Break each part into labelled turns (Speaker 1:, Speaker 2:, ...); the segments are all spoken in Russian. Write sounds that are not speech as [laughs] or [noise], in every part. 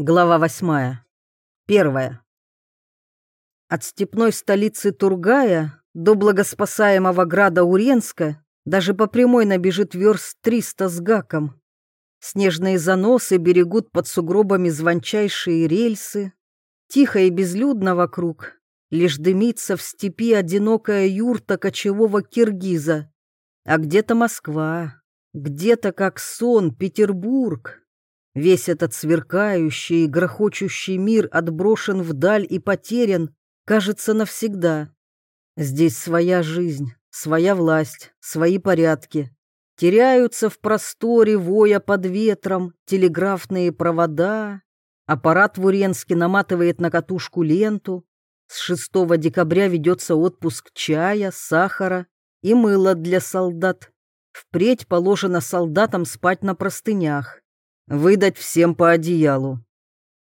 Speaker 1: Глава восьмая. Первая. От степной столицы Тургая до благоспасаемого града Уренска даже по прямой набежит верст триста с гаком. Снежные заносы берегут под сугробами звончайшие рельсы. Тихо и безлюдно вокруг. Лишь дымится в степи одинокая юрта кочевого киргиза. А где-то Москва, где-то как сон Петербург. Весь этот сверкающий и грохочущий мир отброшен вдаль и потерян, кажется, навсегда. Здесь своя жизнь, своя власть, свои порядки. Теряются в просторе, воя под ветром, телеграфные провода. Аппарат в Уренске наматывает на катушку ленту. С 6 декабря ведется отпуск чая, сахара и мыла для солдат. Впредь положено солдатам спать на простынях выдать всем по одеялу.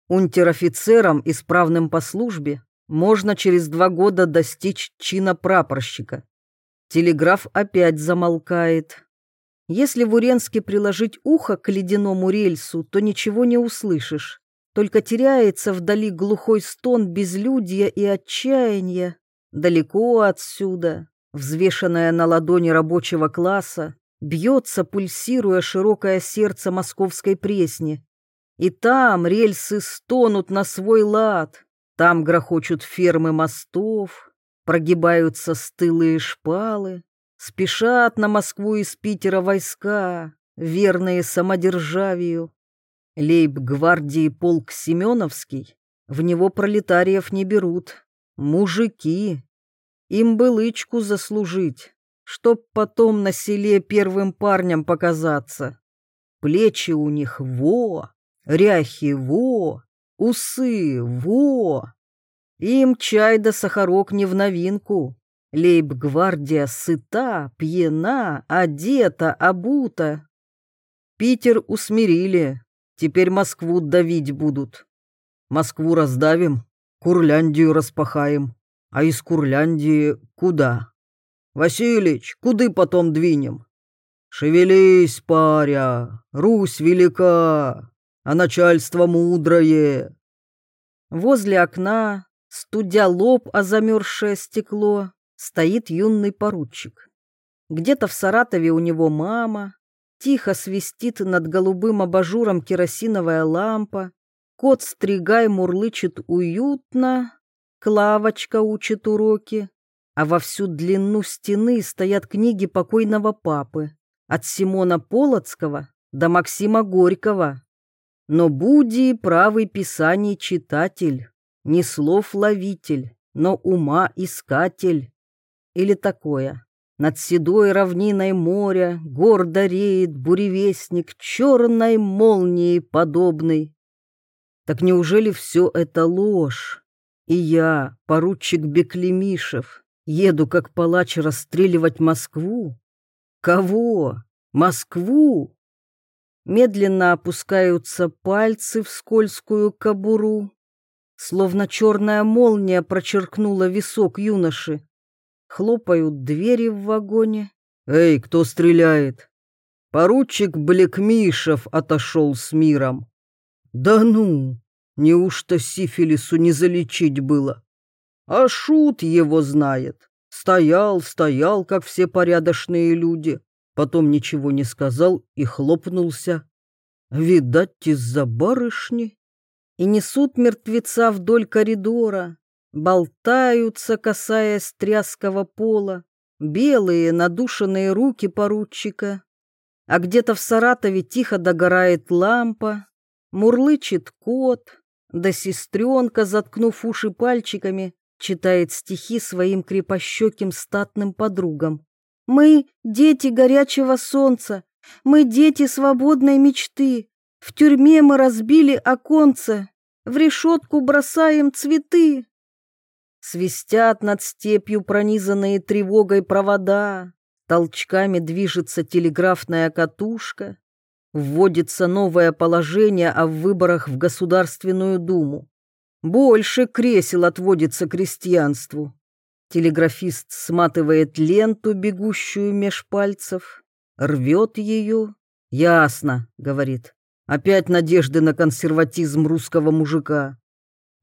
Speaker 1: Унтер-офицерам, исправным по службе, можно через два года достичь чина прапорщика. Телеграф опять замолкает. Если в Уренске приложить ухо к ледяному рельсу, то ничего не услышишь. Только теряется вдали глухой стон безлюдья и отчаяния. Далеко отсюда, взвешенная на ладони рабочего класса, бьется, пульсируя широкое сердце московской пресни. И там рельсы стонут на свой лад, там грохочут фермы мостов, прогибаются стылые шпалы, спешат на Москву из Питера войска, верные самодержавию. Лейб-гвардии полк Семеновский, в него пролетариев не берут, мужики, им бы лычку заслужить чтоб потом на селе первым парням показаться. Плечи у них во, ряхи во, усы во. Им чай да сахарок не в новинку. Лейб-гвардия сыта, пьяна, одета, обута. Питер усмирили, теперь Москву давить будут. Москву раздавим, Курляндию распахаем, а из Курляндии куда? Василич, куды потом двинем? Шевелись, паря, Русь велика, а начальство мудрое. Возле окна, студя лоб о замерзшее стекло, стоит юный поручик. Где-то в Саратове у него мама, тихо свистит над голубым абажуром керосиновая лампа, кот Стригай мурлычет уютно, Клавочка учит уроки, а во всю длину стены стоят книги покойного папы, от Симона Полоцкого до Максима Горького. Но Буди правый писаний читатель, не слов ловитель, но ума искатель. Или такое. Над седой равниной моря гордо реет буревестник черной молнии подобный. Так неужели все это ложь? И я, поручик Беклемишев, Еду как палач расстреливать Москву? Кого? Москву? Медленно опускаются пальцы в скользкую кобуру. Словно черная молния прочеркнула висок юноши. Хлопают двери в вагоне. «Эй, кто стреляет?» Поручик Блекмишев отошел с миром. «Да ну! Неужто сифилису не залечить было?» А шут его знает. Стоял, стоял, как все порядочные люди. Потом ничего не сказал и хлопнулся. Видать, из-за барышни. И несут мертвеца вдоль коридора. Болтаются, касаясь тряского пола. Белые надушенные руки поручика. А где-то в Саратове тихо догорает лампа. Мурлычет кот. Да сестренка, заткнув уши пальчиками, читает стихи своим крепощеким статным подругам. «Мы — дети горячего солнца, мы — дети свободной мечты. В тюрьме мы разбили оконце, в решетку бросаем цветы». Свистят над степью пронизанные тревогой провода, толчками движется телеграфная катушка, вводится новое положение о выборах в Государственную Думу. Больше кресел отводится крестьянству. Телеграфист сматывает ленту, бегущую меж пальцев, рвет ее. «Ясно», — говорит, Опять надежды на консерватизм русского мужика.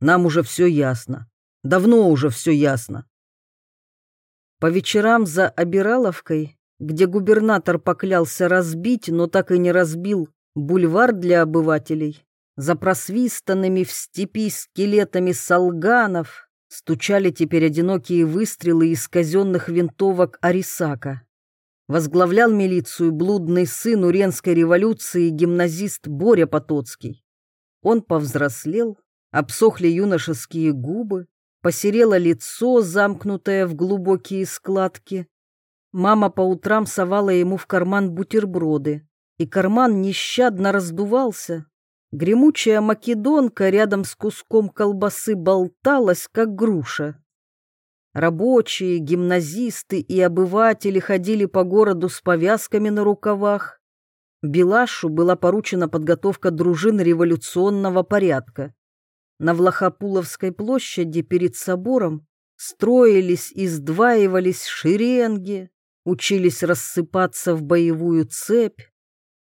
Speaker 1: Нам уже все ясно. Давно уже все ясно. По вечерам за Обираловкой, где губернатор поклялся разбить, но так и не разбил, бульвар для обывателей, за просвистанными в степи скелетами солганов стучали теперь одинокие выстрелы из казенных винтовок Арисака. Возглавлял милицию блудный сын Уренской революции гимназист Боря Потоцкий. Он повзрослел, обсохли юношеские губы, посерело лицо, замкнутое в глубокие складки. Мама по утрам совала ему в карман бутерброды, и карман нещадно раздувался. Гремучая македонка рядом с куском колбасы болталась, как груша. Рабочие, гимназисты и обыватели ходили по городу с повязками на рукавах. Белашу была поручена подготовка дружин революционного порядка. На Влахопуловской площади перед собором строились и сдваивались шеренги, учились рассыпаться в боевую цепь.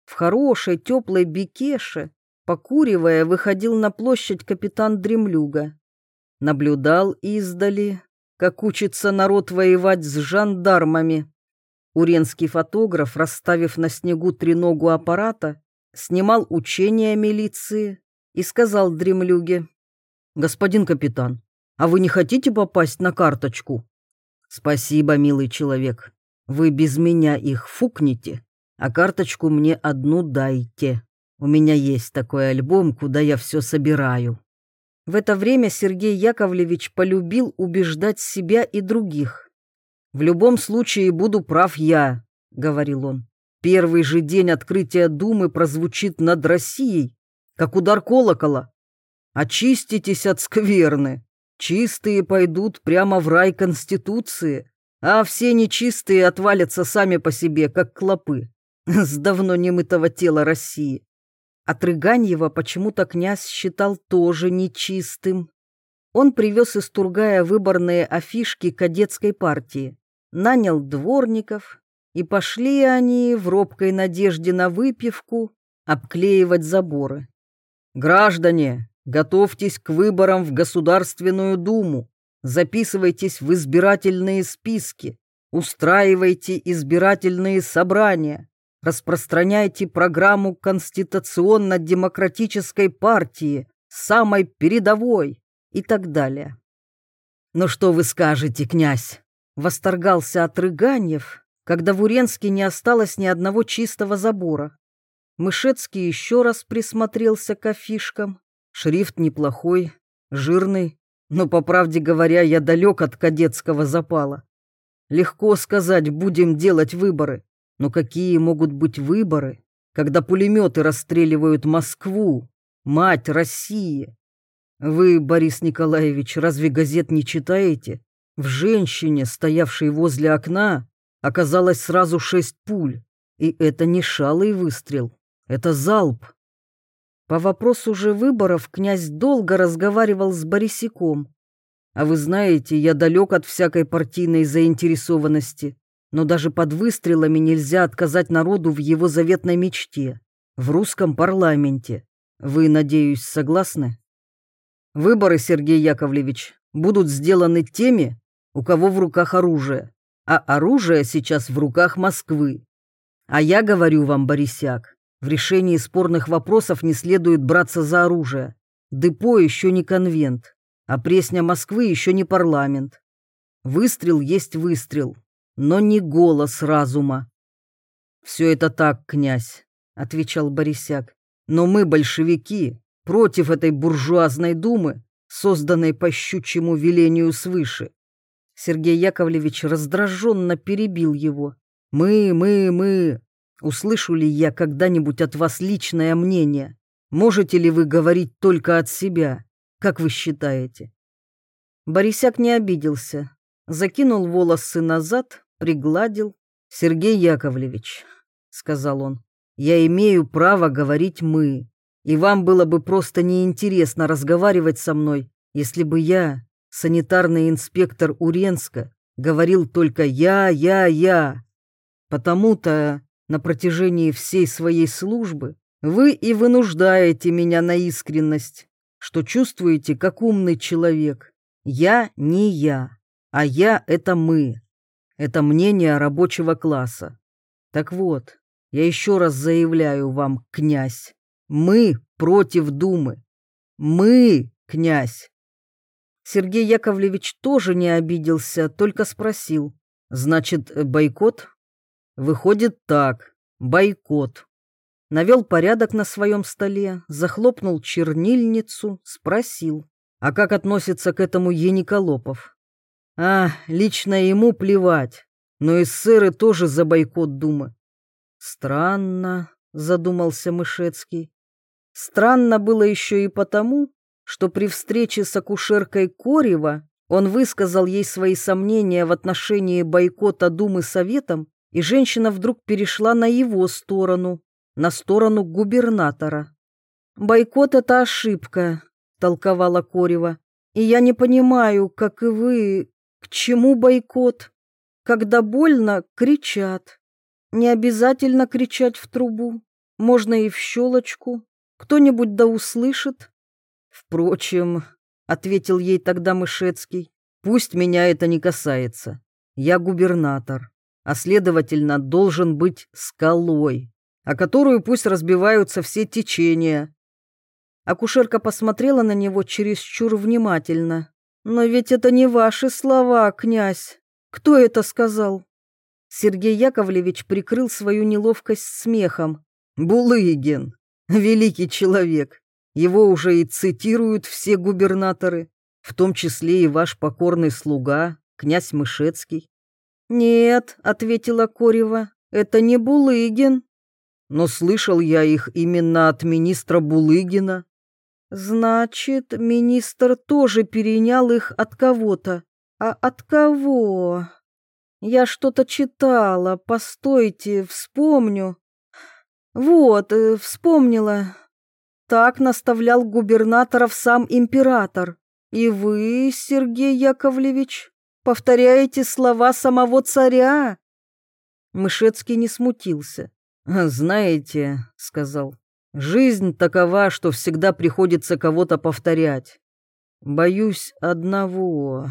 Speaker 1: В хорошей теплой бекеше, покуривая, выходил на площадь капитан Дремлюга. Наблюдал издали, как учится народ воевать с жандармами. Уренский фотограф, расставив на снегу треногу аппарата, снимал учения милиции и сказал дремлюге, «Господин капитан, а вы не хотите попасть на карточку?» «Спасибо, милый человек. Вы без меня их фукнете, а карточку мне одну дайте. У меня есть такой альбом, куда я все собираю». В это время Сергей Яковлевич полюбил убеждать себя и других. «В любом случае буду прав я», — говорил он. «Первый же день открытия Думы прозвучит над Россией, как удар колокола. Очиститесь от скверны. Чистые пойдут прямо в рай Конституции, а все нечистые отвалятся сами по себе, как клопы, [laughs] с давно немытого тела России. А Трыганьева почему-то князь считал тоже нечистым. Он привез из Тургая выборные афишки кадетской партии, нанял дворников, и пошли они в робкой надежде на выпивку обклеивать заборы. «Граждане, готовьтесь к выборам в Государственную Думу, записывайтесь в избирательные списки, устраивайте избирательные собрания, распространяйте программу Конституционно-демократической партии, самой передовой и так далее. «Ну что вы скажете, князь?» — восторгался от Рыганьев, когда в Уренске не осталось ни одного чистого забора. Мышецкий еще раз присмотрелся к афишкам. Шрифт неплохой, жирный, но, по правде говоря, я далек от кадетского запала. Легко сказать, будем делать выборы. Но какие могут быть выборы, когда пулеметы расстреливают Москву, мать России? Вы, Борис Николаевич, разве газет не читаете? В женщине, стоявшей возле окна, оказалось сразу шесть пуль. И это не шалый выстрел, это залп. По вопросу же выборов князь долго разговаривал с Борисиком. А вы знаете, я далек от всякой партийной заинтересованности. Но даже под выстрелами нельзя отказать народу в его заветной мечте, в русском парламенте. Вы, надеюсь, согласны? Выборы, Сергей Яковлевич, будут сделаны теми, у кого в руках оружие, а оружие сейчас в руках Москвы. А я говорю вам, Борисяк, в решении спорных вопросов не следует браться за оружие. Депо еще не конвент, а Пресня Москвы еще не парламент. Выстрел есть выстрел, но не голос разума. «Все это так, князь», — отвечал Борисяк, «но мы, большевики, против этой буржуазной думы, созданной по щучьему велению свыше». Сергей Яковлевич раздраженно перебил его. «Мы, мы, мы. Услышу ли я когда-нибудь от вас личное мнение? Можете ли вы говорить только от себя? Как вы считаете?» Борисяк не обиделся, закинул волосы назад, пригладил. «Сергей Яковлевич», — сказал он, — «я имею право говорить «мы», и вам было бы просто неинтересно разговаривать со мной, если бы я, санитарный инспектор Уренска, говорил только «я, я, я». Потому-то на протяжении всей своей службы Вы и вынуждаете меня на искренность, что чувствуете, как умный человек. Я не я, а я — это мы. Это мнение рабочего класса. Так вот, я еще раз заявляю вам, князь, мы против Думы. Мы, князь. Сергей Яковлевич тоже не обиделся, только спросил. Значит, бойкот? Выходит так, бойкот. Навел порядок на своем столе, захлопнул чернильницу, спросил. А как относится к этому Ениколопов? А, лично ему плевать, но эсеры тоже за бойкот Думы. Странно, задумался Мышецкий. Странно было еще и потому, что при встрече с акушеркой Корева он высказал ей свои сомнения в отношении бойкота Думы Советом, и женщина вдруг перешла на его сторону, на сторону губернатора. «Бойкот — это ошибка», — толковала Корева. «И я не понимаю, как и вы, к чему бойкот? Когда больно, кричат. Не обязательно кричать в трубу, можно и в щелочку. Кто-нибудь да услышит, Впрочем, ответил ей тогда Мышецкий, пусть меня это не касается. Я губернатор, а следовательно должен быть скалой, о которую пусть разбиваются все течения. Акушерка посмотрела на него чересчур внимательно. «Но ведь это не ваши слова, князь. Кто это сказал?» Сергей Яковлевич прикрыл свою неловкость смехом. «Булыгин, великий человек, его уже и цитируют все губернаторы, в том числе и ваш покорный слуга, князь Мышецкий. «Нет», — ответила Корева, — «это не Булыгин». «Но слышал я их именно от министра Булыгина». «Значит, министр тоже перенял их от кого-то. А от кого?» «Я что-то читала, постойте, вспомню». «Вот, э, вспомнила. Так наставлял губернаторов сам император. И вы, Сергей Яковлевич, повторяете слова самого царя. Мышецкий не смутился. «Знаете», — сказал, — «жизнь такова, что всегда приходится кого-то повторять. Боюсь одного,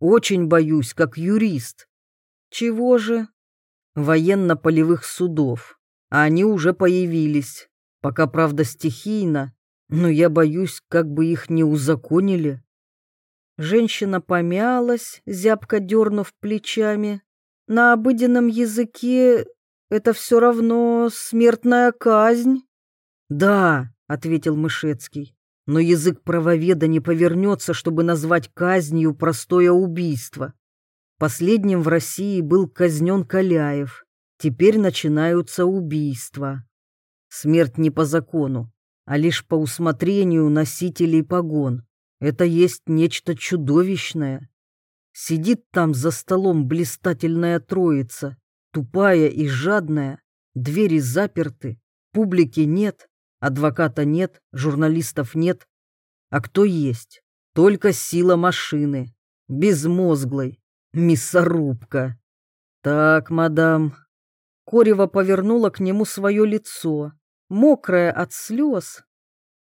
Speaker 1: очень боюсь, как юрист. Чего же? Военно-полевых судов. А они уже появились. Пока, правда, стихийно, но я боюсь, как бы их не узаконили. Женщина помялась, зябко дернув плечами. На обыденном языке это все равно смертная казнь. Да, ответил Мышецкий, но язык правоведа не повернется, чтобы назвать казнью простое убийство. Последним в России был казнен Каляев. Теперь начинаются убийства. Смерть не по закону, а лишь по усмотрению носителей погон. Это есть нечто чудовищное. Сидит там за столом блистательная троица, тупая и жадная, двери заперты, публики нет, адвоката нет, журналистов нет. А кто есть? Только сила машины, безмозглой, мясорубка. Так, мадам. Корева повернула к нему свое лицо мокрая от слез.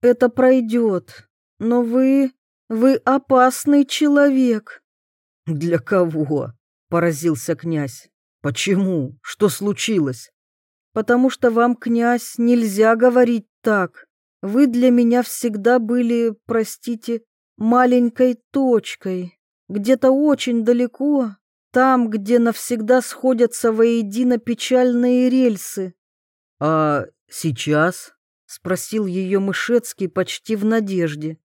Speaker 1: Это пройдет, но вы... вы опасный человек. Для кого? Поразился князь. Почему? Что случилось? Потому что вам, князь, нельзя говорить так. Вы для меня всегда были, простите, маленькой точкой, где-то очень далеко, там, где навсегда сходятся воедино печальные рельсы. А «Сейчас?» — спросил ее Мышецкий почти в надежде.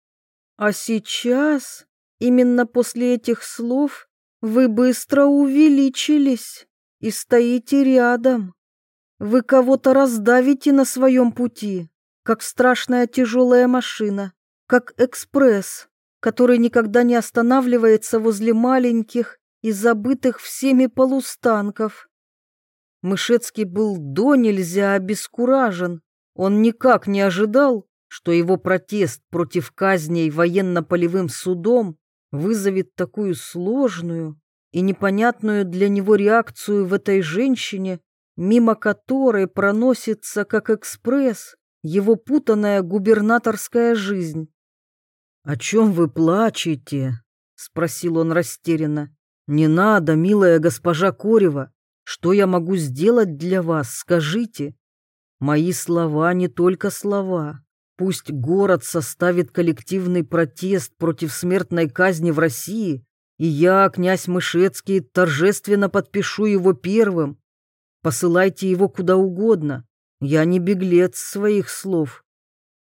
Speaker 1: «А сейчас, именно после этих слов, вы быстро увеличились и стоите рядом. Вы кого-то раздавите на своем пути, как страшная тяжелая машина, как экспресс, который никогда не останавливается возле маленьких и забытых всеми полустанков. Мышецкий был до нельзя обескуражен. Он никак не ожидал, что его протест против казней военно-полевым судом вызовет такую сложную и непонятную для него реакцию в этой женщине, мимо которой проносится, как экспресс, его путанная губернаторская жизнь. «О чем вы плачете?» — спросил он растерянно. «Не надо, милая госпожа Корева. Что я могу сделать для вас, скажите? Мои слова не только слова. Пусть город составит коллективный протест против смертной казни в России, и я, князь Мышецкий, торжественно подпишу его первым. Посылайте его куда угодно. Я не беглец своих слов.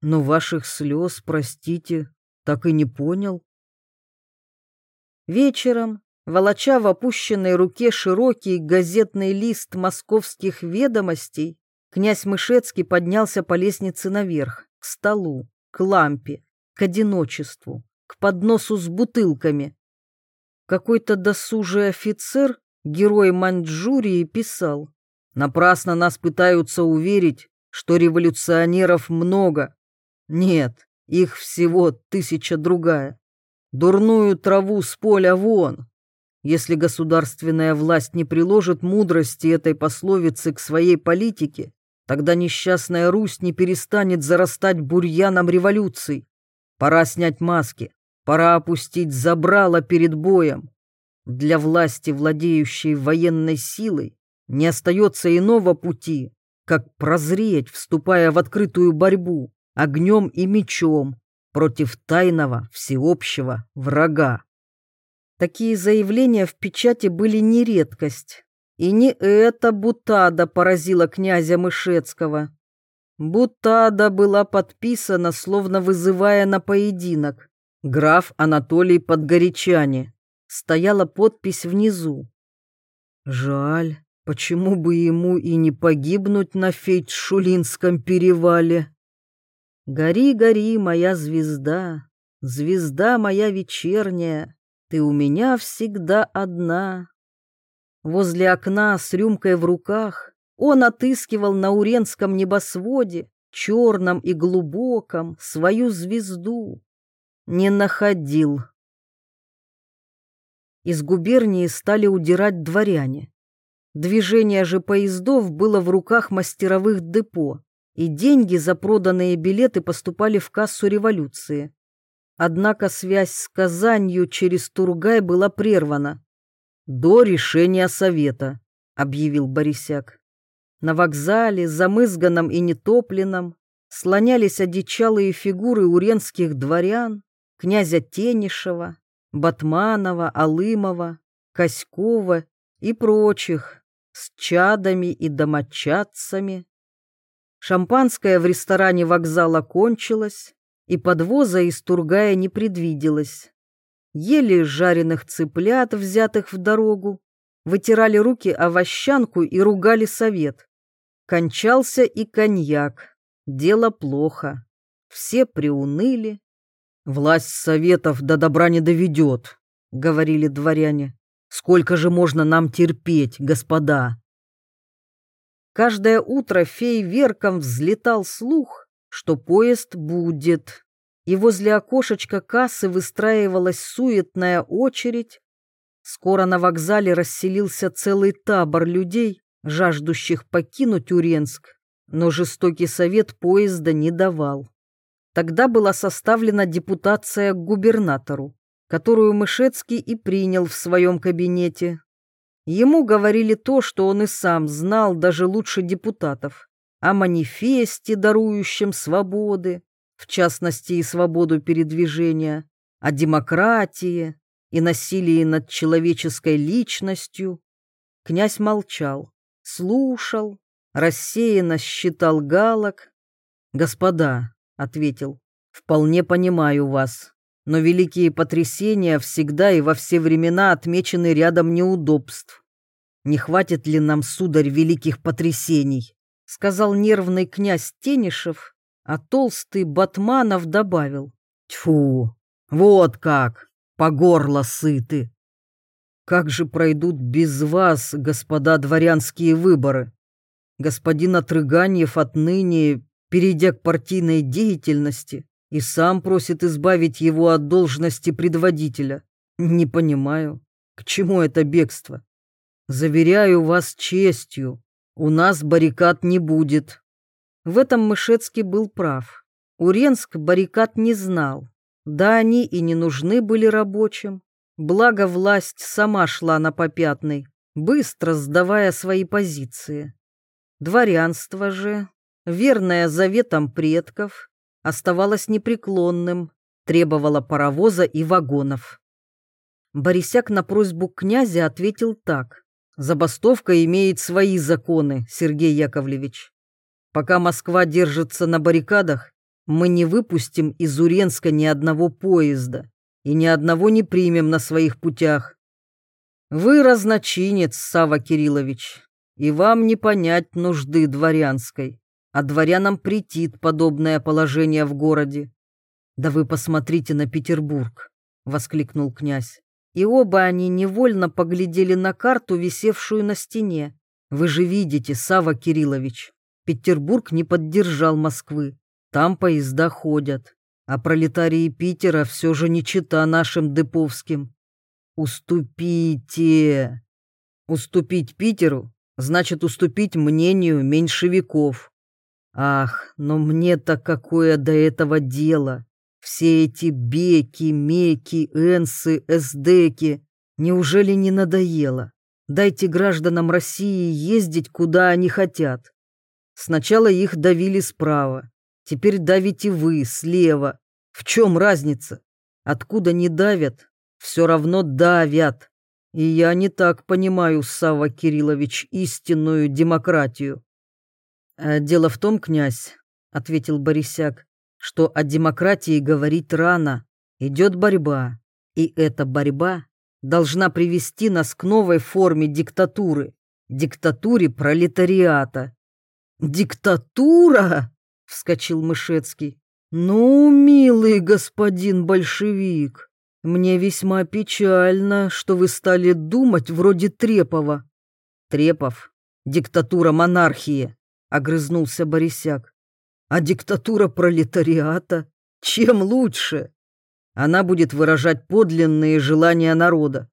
Speaker 1: Но ваших слез, простите, так и не понял. Вечером, волоча в опущенной руке широкий газетный лист московских ведомостей, князь Мышецкий поднялся по лестнице наверх, к столу, к лампе, к одиночеству, к подносу с бутылками, какой-то досужий офицер, герой Маньчжурии, писал, «Напрасно нас пытаются уверить, что революционеров много. Нет, их всего тысяча другая. Дурную траву с поля вон. Если государственная власть не приложит мудрости этой пословицы к своей политике, тогда несчастная Русь не перестанет зарастать бурьяном революций. Пора снять маски, Пора опустить забрало перед боем. Для власти, владеющей военной силой, не остается иного пути, как прозреть, вступая в открытую борьбу огнем и мечом против тайного всеобщего врага. Такие заявления в печати были не редкость. И не эта бутада поразила князя Мышецкого. Бутада была подписана, словно вызывая на поединок. Граф Анатолий Подгорячане. Стояла подпись внизу. Жаль, почему бы ему и не погибнуть на Фейтшулинском перевале? Гори, гори, моя звезда, звезда моя вечерняя, ты у меня всегда одна. Возле окна с рюмкой в руках он отыскивал на Уренском небосводе, черном и глубоком, свою звезду, не находил. Из губернии стали удирать дворяне. Движение же поездов было в руках мастеровых депо, и деньги за проданные билеты поступали в кассу революции. Однако связь с Казанью через Тургай была прервана. «До решения совета», — объявил Борисяк. На вокзале, замызганном и нетопленном, слонялись одичалые фигуры уренских дворян, князя Тенишева, Батманова, Алымова, Коськова и прочих с чадами и домочадцами. Шампанское в ресторане вокзала кончилось, и подвоза из Тургая не предвиделось. Ели жареных цыплят, взятых в дорогу, вытирали руки овощанку и ругали совет. Кончался и коньяк. Дело плохо. Все приуныли, «Власть советов до добра не доведет», — говорили дворяне. «Сколько же можно нам терпеть, господа?» Каждое утро фейверком взлетал слух, что поезд будет, и возле окошечка кассы выстраивалась суетная очередь. Скоро на вокзале расселился целый табор людей, жаждущих покинуть Уренск, но жестокий совет поезда не давал. Тогда была составлена депутация к губернатору, которую Мышецкий и принял в своем кабинете. Ему говорили то, что он и сам знал даже лучше депутатов, о манифесте, дарующем свободы, в частности и свободу передвижения, о демократии и насилии над человеческой личностью. Князь молчал, слушал, рассеянно считал галок. «Господа, — ответил. «Вполне понимаю вас, но великие потрясения всегда и во все времена отмечены рядом неудобств. Не хватит ли нам, сударь, великих потрясений?» — сказал нервный князь Тенишев, а толстый Батманов добавил. «Тьфу, вот как, по горло сыты!» «Как же пройдут без вас, господа дворянские выборы? Господин Отрыганьев отныне перейдя к партийной деятельности, и сам просит избавить его от должности предводителя. Не понимаю, к чему это бегство? Заверяю вас честью, у нас баррикад не будет. В этом Мышецкий был прав. Уренск баррикад не знал. Да они и не нужны были рабочим. Благо власть сама шла на попятный, быстро сдавая свои позиции. Дворянство же, верное заветам предков, оставалось непреклонным, требовало паровоза и вагонов. Борисяк на просьбу князя ответил так. «Забастовка имеет свои законы, Сергей Яковлевич. Пока Москва держится на баррикадах, мы не выпустим из Уренска ни одного поезда и ни одного не примем на своих путях. Вы разночинец, Сава Кириллович, и вам не понять нужды дворянской, а дворянам претит подобное положение в городе. Да вы посмотрите на Петербург, воскликнул князь. И оба они невольно поглядели на карту, висевшую на стене. Вы же видите, Сава Кириллович, Петербург не поддержал Москвы. Там поезда ходят, а пролетарии Питера все же не чита нашим деповским. Уступите. Уступить Питеру значит уступить мнению меньшевиков. Ах, но мне-то какое до этого дело. Все эти беки, меки, энсы, эсдеки. Неужели не надоело? Дайте гражданам России ездить, куда они хотят. Сначала их давили справа, теперь давите вы слева. В чем разница? Откуда не давят, все равно давят. И я не так понимаю, Савва Кириллович, истинную демократию. «А «Дело в том, князь», — ответил Борисяк, «что о демократии говорить рано. Идет борьба, и эта борьба должна привести нас к новой форме диктатуры, диктатуре пролетариата». «Диктатура?» — вскочил Мышецкий. «Ну, милый господин большевик, мне весьма печально, что вы стали думать вроде Трепова». «Трепов? Диктатура монархии», — огрызнулся Борисяк. «А диктатура пролетариата? Чем лучше? Она будет выражать подлинные желания народа».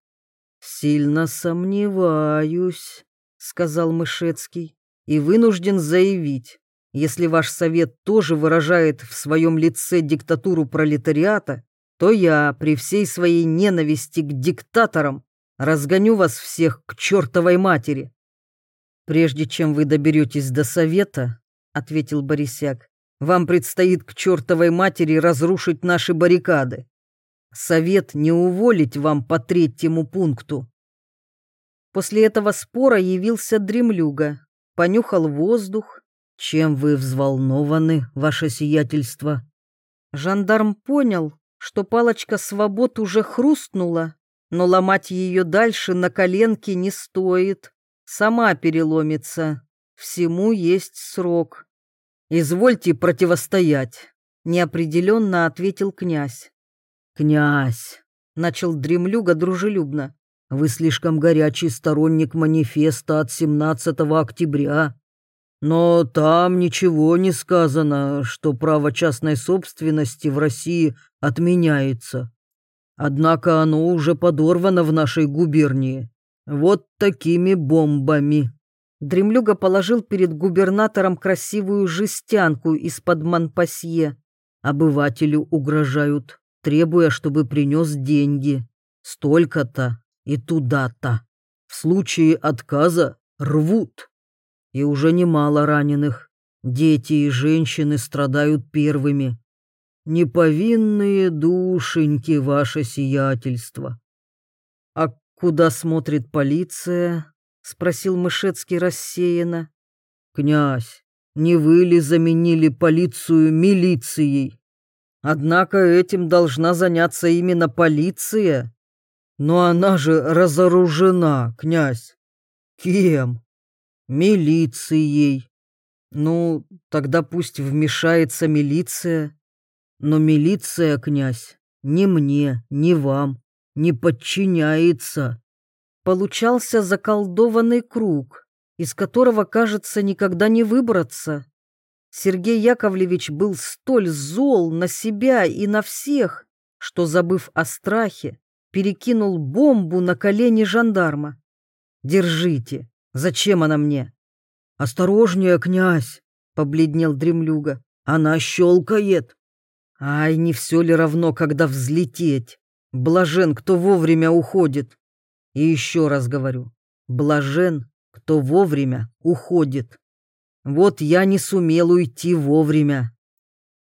Speaker 1: «Сильно сомневаюсь», — сказал Мышецкий, «и вынужден заявить, если ваш совет тоже выражает в своем лице диктатуру пролетариата, то я при всей своей ненависти к диктаторам разгоню вас всех к чертовой матери. Прежде чем вы доберетесь до совета, — ответил Борисяк, — вам предстоит к чертовой матери разрушить наши баррикады. Совет не уволить вам по третьему пункту. После этого спора явился дремлюга, понюхал воздух, «Чем вы взволнованы, ваше сиятельство?» Жандарм понял, что палочка свобод уже хрустнула, но ломать ее дальше на коленке не стоит. Сама переломится. Всему есть срок. «Извольте противостоять», — неопределенно ответил князь. «Князь», — начал дремлюга дружелюбно, — «вы слишком горячий сторонник манифеста от 17 октября. Но там ничего не сказано, что право частной собственности в России отменяется. Однако оно уже подорвано в нашей губернии. Вот такими бомбами. Дремлюга положил перед губернатором красивую жестянку из-под Монпасье. Обывателю угрожают, требуя, чтобы принес деньги. Столько-то и туда-то. В случае отказа рвут и уже немало раненых. Дети и женщины страдают первыми. Неповинные душеньки, ваше сиятельство. А куда смотрит полиция? Спросил Мышецкий рассеянно. Князь, не вы ли заменили полицию милицией? Однако этим должна заняться именно полиция. Но она же разоружена, князь. Кем? Милицией. Ну, тогда пусть вмешается милиция. Но милиция, князь, ни мне, ни вам не подчиняется. Получался заколдованный круг, из которого, кажется, никогда не выбраться. Сергей Яковлевич был столь зол на себя и на всех, что, забыв о страхе, перекинул бомбу на колени жандарма. «Держите, Зачем она мне? Осторожнее, князь, — побледнел дремлюга. «Она щелкает!» «Ай, не все ли равно, когда взлететь? Блажен, кто вовремя уходит!» И еще раз говорю, блажен, кто вовремя уходит. Вот я не сумел уйти вовремя.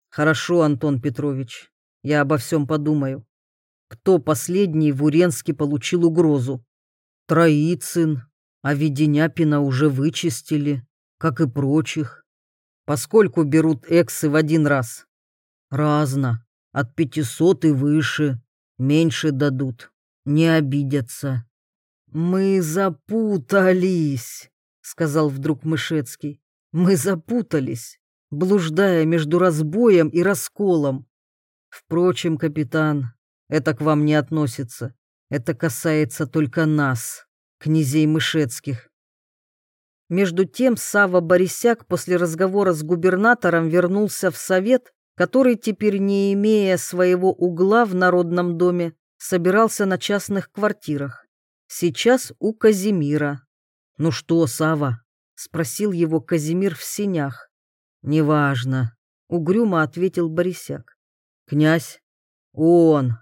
Speaker 1: Хорошо, Антон Петрович, я обо всем подумаю. Кто последний в Уренске получил угрозу? Троицын, а Веденяпина уже вычистили, как и прочих. Поскольку берут эксы в один раз? Разно, от пятисот и выше, меньше дадут, не обидятся. «Мы запутались», — сказал вдруг Мышецкий. «Мы запутались, блуждая между разбоем и расколом. Впрочем, капитан, это к вам не относится. Это касается только нас, князей Мышецких. Между тем Сава Борисяк после разговора с губернатором вернулся в совет, который теперь, не имея своего угла в Народном доме, собирался на частных квартирах. Сейчас у Казимира. «Ну что, Сава? спросил его Казимир в синях. «Неважно», — угрюмо ответил Борисяк. «Князь?» «Он».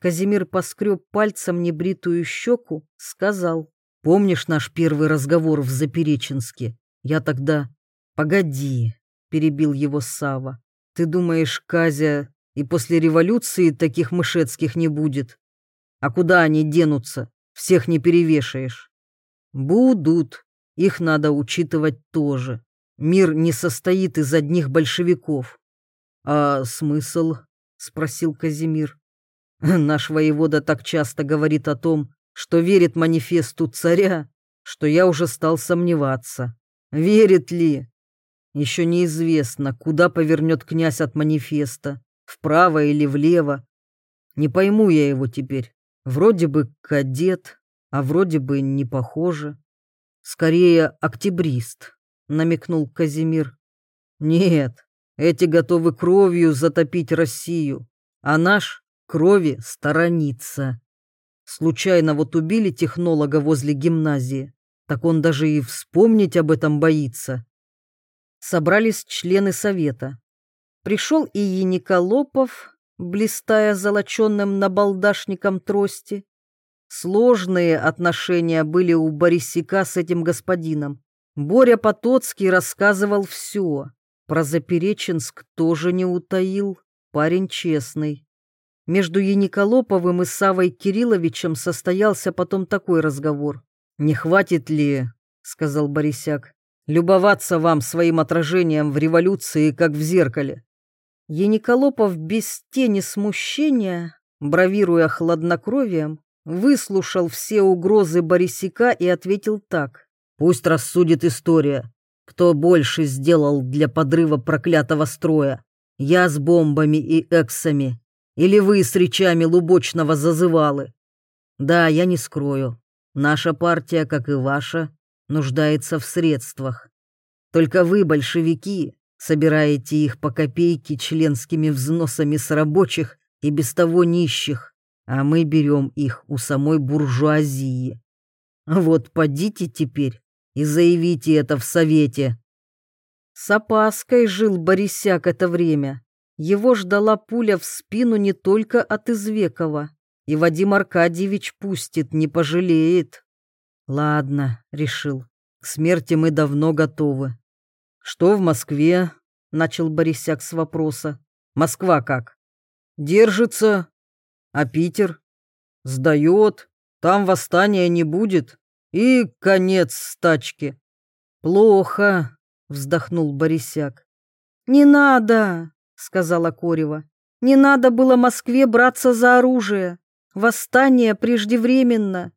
Speaker 1: Казимир поскреб пальцем небритую щеку, сказал. «Помнишь наш первый разговор в Запереченске? Я тогда...» «Погоди», — перебил его Сава. «Ты думаешь, Казя, и после революции таких мышецких не будет? А куда они денутся? Всех не перевешаешь». «Будут. Их надо учитывать тоже. Мир не состоит из одних большевиков». «А смысл?» — спросил Казимир. [laughs] Наш воевода так часто говорит о том, что верит манифесту царя, что я уже стал сомневаться. Верит ли? Еще неизвестно, куда повернет князь от манифеста, вправо или влево. Не пойму я его теперь. Вроде бы кадет, а вроде бы не похоже. Скорее, октябрист, намекнул Казимир. Нет, эти готовы кровью затопить Россию, а наш крови сторонится. Случайно вот убили технолога возле гимназии, так он даже и вспомнить об этом боится. Собрались члены совета. Пришел и Яниколопов, блистая золоченным набалдашником трости. Сложные отношения были у Борисика с этим господином. Боря Потоцкий рассказывал все. Про Запереченск тоже не утаил. Парень честный. Между Яниколоповым и Савой Кирилловичем состоялся потом такой разговор. «Не хватит ли, — сказал Борисяк, — любоваться вам своим отражением в революции, как в зеркале?» Яниколопов без тени смущения, бравируя хладнокровием, выслушал все угрозы Борисяка и ответил так. «Пусть рассудит история, кто больше сделал для подрыва проклятого строя. Я с бомбами и эксами или вы с речами лубочного зазывалы? Да, я не скрою. Наша партия, как и ваша, нуждается в средствах. Только вы, большевики, собираете их по копейке членскими взносами с рабочих и без того нищих, а мы берем их у самой буржуазии. Вот подите теперь и заявите это в Совете. С опаской жил Борисяк это время. Его ждала пуля в спину не только от Извекова, и Вадим Аркадьевич пустит, не пожалеет. Ладно, решил, к смерти мы давно готовы. Что в Москве? Начал Борисяк с вопроса. Москва как? Держится. А Питер? Сдает. Там восстания не будет. И конец стачки. Плохо, вздохнул Борисяк. Не надо, сказала Корева. Не надо было Москве браться за оружие. Восстание преждевременно.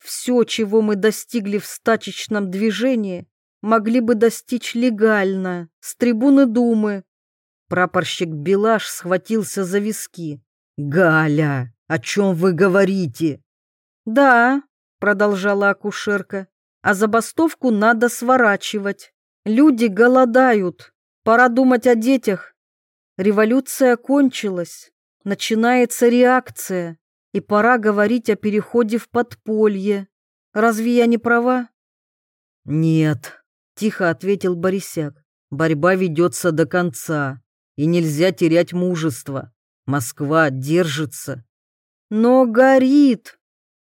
Speaker 1: Все, чего мы достигли в стачечном движении, могли бы достичь легально, с трибуны Думы. Прапорщик Белаш схватился за виски. «Галя, о чем вы говорите?» «Да», — продолжала акушерка, «а забастовку надо сворачивать. Люди голодают. Пора думать о детях. Революция кончилась, начинается реакция, и пора говорить о переходе в подполье. Разве я не права? Нет, тихо ответил Борисяк. Борьба ведется до конца, и нельзя терять мужество. Москва держится. Но горит,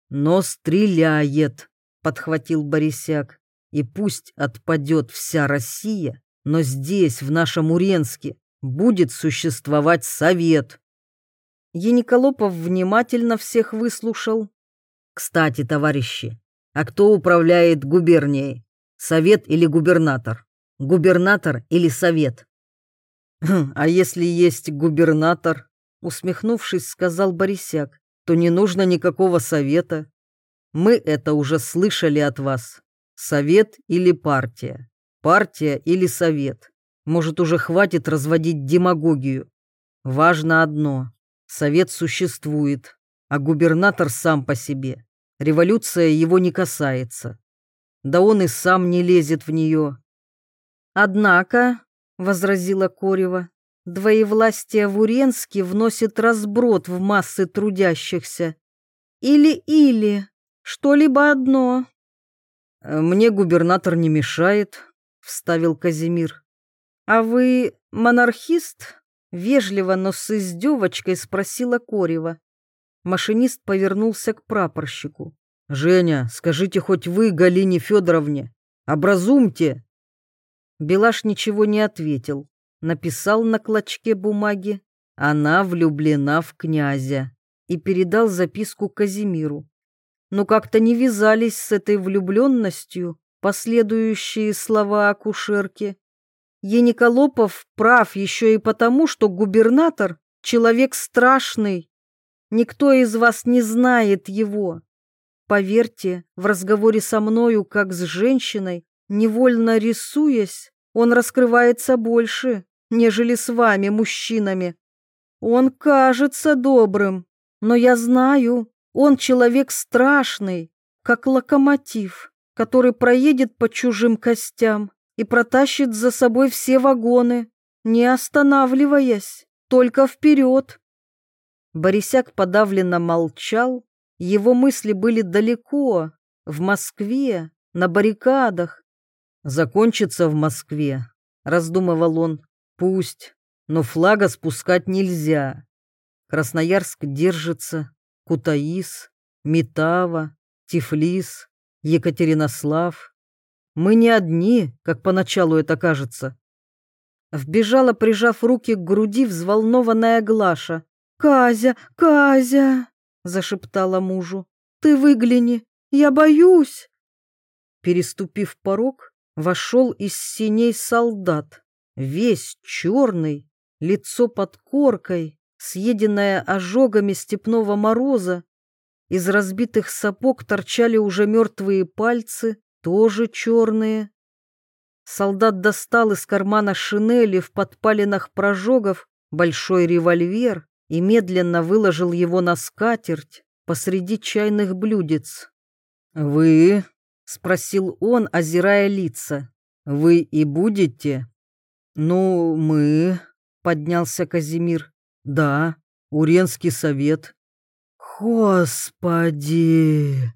Speaker 1: но стреляет, подхватил Борисяк. И пусть отпадет вся Россия, но здесь, в нашем Уренске, будет существовать совет. Ениколопов внимательно всех выслушал. Кстати, товарищи, а кто управляет губернией? Совет или губернатор? Губернатор или совет? «Хм, а если есть губернатор, усмехнувшись, сказал Борисяк, то не нужно никакого совета. Мы это уже слышали от вас. Совет или партия? Партия или совет? Может, уже хватит разводить демагогию? Важно одно. Совет существует, а губернатор сам по себе. Революция его не касается. Да он и сам не лезет в нее. Однако, — возразила Корева, — двоевластие в Уренске вносит разброд в массы трудящихся. Или-или, что-либо одно. «Мне губернатор не мешает», — вставил Казимир. «А вы монархист?» — вежливо, но с издевочкой спросила Корева. Машинист повернулся к прапорщику. «Женя, скажите хоть вы Галине Федоровне, образумьте!» Белаш ничего не ответил. Написал на клочке бумаги «Она влюблена в князя» и передал записку Казимиру. Но как-то не вязались с этой влюбленностью последующие слова акушерки. Ениколопов прав еще и потому, что губернатор — человек страшный, Никто из вас не знает его. Поверьте, в разговоре со мною, как с женщиной, невольно рисуясь, он раскрывается больше, нежели с вами, мужчинами. Он кажется добрым, но я знаю, он человек страшный, как локомотив, который проедет по чужим костям и протащит за собой все вагоны, не останавливаясь, только вперед. Борисяк подавленно молчал, его мысли были далеко, в Москве, на баррикадах. «Закончится в Москве», — раздумывал он, — «пусть, но флага спускать нельзя. Красноярск держится, Кутаис, Метава, Тифлис, Екатеринослав. Мы не одни, как поначалу это кажется». Вбежала, прижав руки к груди, взволнованная Глаша. «Казя, Казя!» — зашептала мужу. «Ты выгляни, я боюсь!» Переступив порог, вошел из синей солдат, весь черный, лицо под коркой, съеденное ожогами степного мороза. Из разбитых сапог торчали уже мертвые пальцы, тоже черные. Солдат достал из кармана шинели в подпалинах прожогов большой револьвер и медленно выложил его на скатерть посреди чайных блюдец. «Вы?» — спросил он, озирая лица. «Вы и будете?» «Ну, мы...» — поднялся Казимир. «Да, Уренский совет». «Господи!»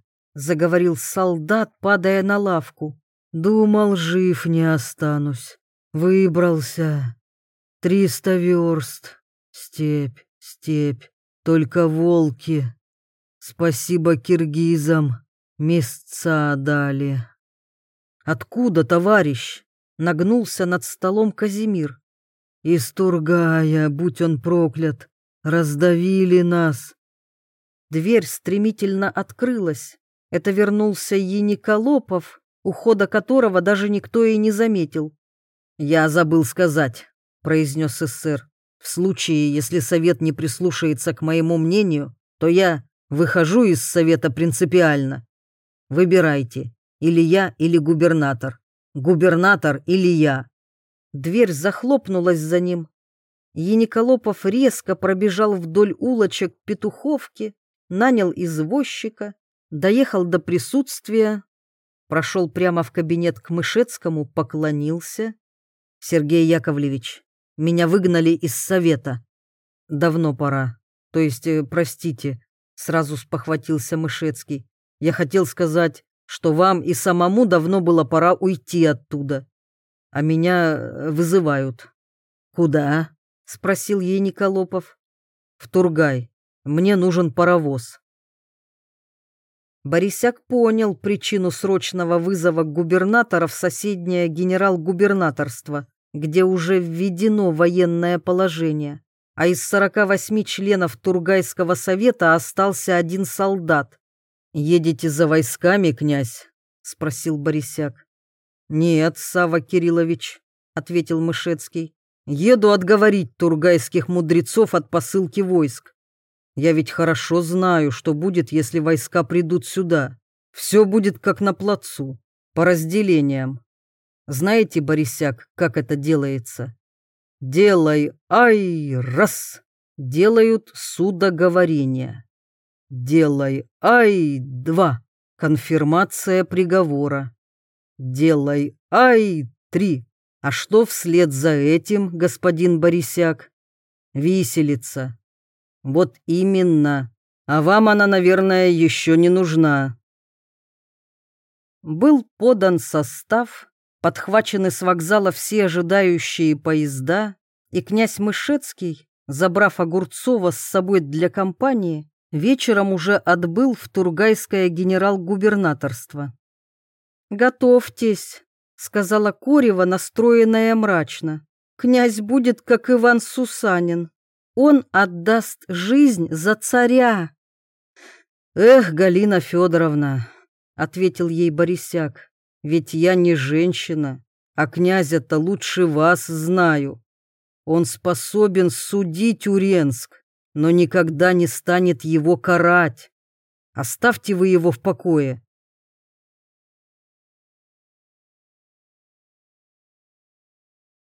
Speaker 1: — заговорил солдат, падая на лавку. «Думал, жив не останусь. Выбрался. Триста верст. Степь степь, только волки. Спасибо киргизам, места дали. Откуда, товарищ? Нагнулся над столом Казимир. Из Тургая, будь он проклят, раздавили нас. Дверь стремительно открылась. Это вернулся Ениколопов, ухода которого даже никто и не заметил. «Я забыл сказать», — произнес эсэр. В случае, если совет не прислушается к моему мнению, то я выхожу из совета принципиально. Выбирайте, или я, или губернатор. Губернатор или я. Дверь захлопнулась за ним. Ениколопов резко пробежал вдоль улочек Петуховки, нанял извозчика, доехал до присутствия, прошел прямо в кабинет к Мышецкому, поклонился. «Сергей Яковлевич, меня выгнали из совета. Давно пора. То есть, э, простите, сразу спохватился Мышецкий. Я хотел сказать, что вам и самому давно было пора уйти оттуда. а меня э, вызывают». «Куда?» — спросил ей Николопов. «В Тургай. Мне нужен паровоз». Борисяк понял причину срочного вызова губернатора в соседнее генерал-губернаторство, где уже введено военное положение, а из 48 членов Тургайского совета остался один солдат. «Едете за войсками, князь?» — спросил Борисяк. «Нет, Сава Кириллович», — ответил Мышецкий. «Еду отговорить тургайских мудрецов от посылки войск. Я ведь хорошо знаю, что будет, если войска придут сюда. Все будет как на плацу, по разделениям. Знаете, Борисяк, как это делается? Делай, ай, раз. Делают судоговорение. Делай, ай, два. Конфирмация приговора. Делай, ай, три. А что вслед за этим, господин Борисяк? Виселица. Вот именно. А вам она, наверное, еще не нужна. Был подан состав, подхвачены с вокзала все ожидающие поезда, и князь Мышецкий, забрав Огурцова с собой для компании, вечером уже отбыл в Тургайское генерал-губернаторство. «Готовьтесь», — сказала Корева, настроенная мрачно. «Князь будет, как Иван Сусанин. Он отдаст жизнь за царя. Эх, Галина Федоровна, ответил ей Борисяк, ведь я не женщина, а князя-то лучше вас знаю. Он способен судить Уренск, но никогда не станет его карать. Оставьте вы его в покое,